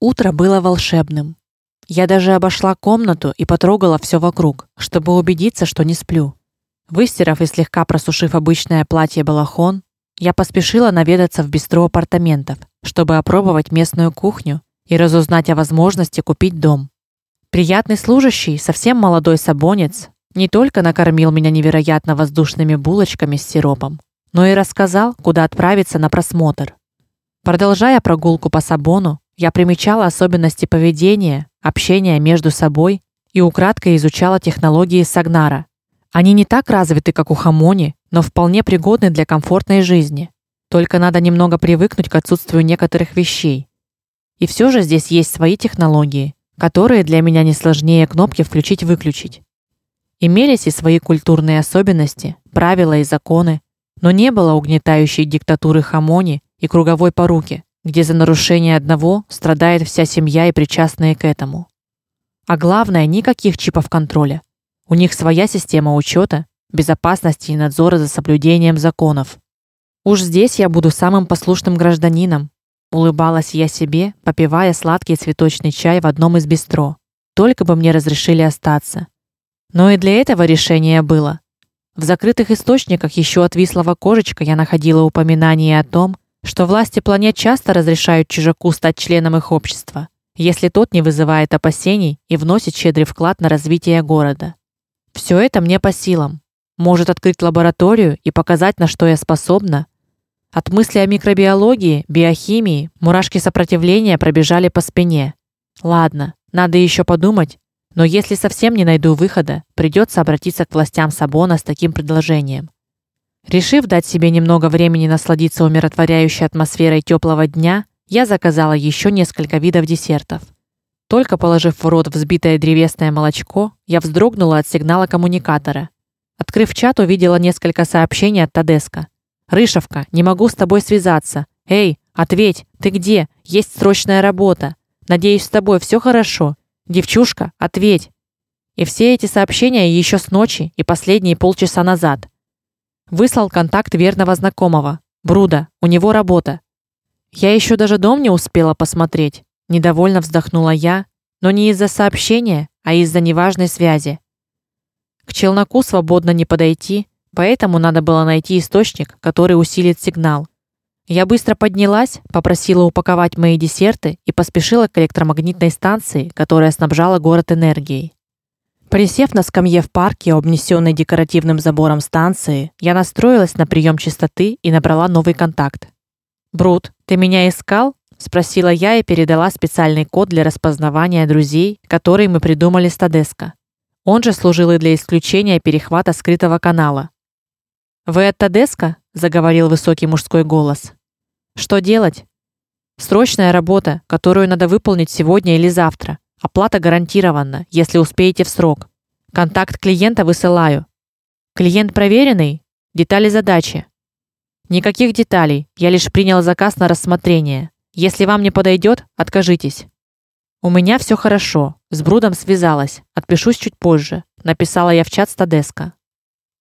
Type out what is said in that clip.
Утро было волшебным. Я даже обошла комнату и потрогала все вокруг, чтобы убедиться, что не сплю. Выстирав и слегка просушив обычное платье-балахон, я поспешила наведаться в бистро апартаментов, чтобы опробовать местную кухню и разузнать о возможности купить дом. Приятный служащий, совсем молодой сабонец, не только накормил меня невероятно воздушными булочками с сиропом, но и рассказал, куда отправиться на просмотр. Продолжая прогулку по Сабону, я примечала особенности поведения, общения между собой и украдкой изучала технологии Сагнара. Они не так развиты, как у Хамони, но вполне пригодны для комфортной жизни. Только надо немного привыкнуть к отсутствию некоторых вещей. И все же здесь есть свои технологии, которые для меня не сложнее кнопки включить-выключить. Имелись и свои культурные особенности, правила и законы, но не было угнетающей диктатуры Хамони и круговой поруки, где за нарушение одного страдает вся семья и причастные к этому. А главное, никаких чипов контроля. У них своя система учета, безопасности и надзора за соблюдением законов. Уж здесь я буду самым послушным гражданином, улыбалась я себе, попивая сладкий цветочный чай в одном из бистро. Только бы мне разрешили остаться. Но и для этого решение было. В закрытых источниках еще от Вислова кожечка я находила упоминание о том, что власти планет часто разрешают чужаку стать членом их общества, если тот не вызывает опасений и вносит щедрый вклад на развитие города. Все это мне по силам. Может открыть лабораторию и показать, на что я способна. От мысли о микробиологии, биохимии мурашки сопротивления пробежали по спине. Ладно, надо еще подумать, но если совсем не найду выхода, придется обратиться к властям Сабона с таким предложением. Решив дать себе немного времени насладиться умиротворяющей атмосферой теплого дня, я заказала еще несколько видов десертов. Только положив в рот взбитое древесное молочко, я вздрогнула от сигнала коммуникатора. Открыв чат, увидела несколько сообщений от Тадеска. Рышевка, не могу с тобой связаться. Эй, ответь, ты где? Есть срочная работа. Надеюсь, с тобой все хорошо. Девчушка, ответь. И все эти сообщения еще с ночи и последние полчаса назад. Выслал контакт верного знакомого. Бруда, у него работа. Я еще даже дом не успела посмотреть. Недовольно вздохнула я, но не из-за сообщения, а из-за неважной связи. К челноку свободно не подойти, поэтому надо было найти источник, который усилит сигнал. Я быстро поднялась, попросила упаковать мои десерты и поспешила к электромагнитной станции, которая снабжала город энергией. Присев на скамье в парке, обнесенной декоративным забором станции, я настроилась на прием частоты и набрала новый контакт. "Брут, ты меня искал?" спросила я и передала специальный код для распознавания друзей, который мы придумали с Тадеска. Он же служил и для исключения перехвата скрытого канала. "Вы от Тадеска?" заговорил высокий мужской голос. "Что делать?" "Срочная работа, которую надо выполнить сегодня или завтра. Оплата гарантирована, если успеете в срок. Контакт клиента высылаю. Клиент проверенный? Детали задачи. Никаких деталей. Я лишь принял заказ на рассмотрение. Если вам не подойдет, откажитесь. У меня все хорошо. С Брудом связалась. Отпишусь чуть позже, написала я в чат Стадеска.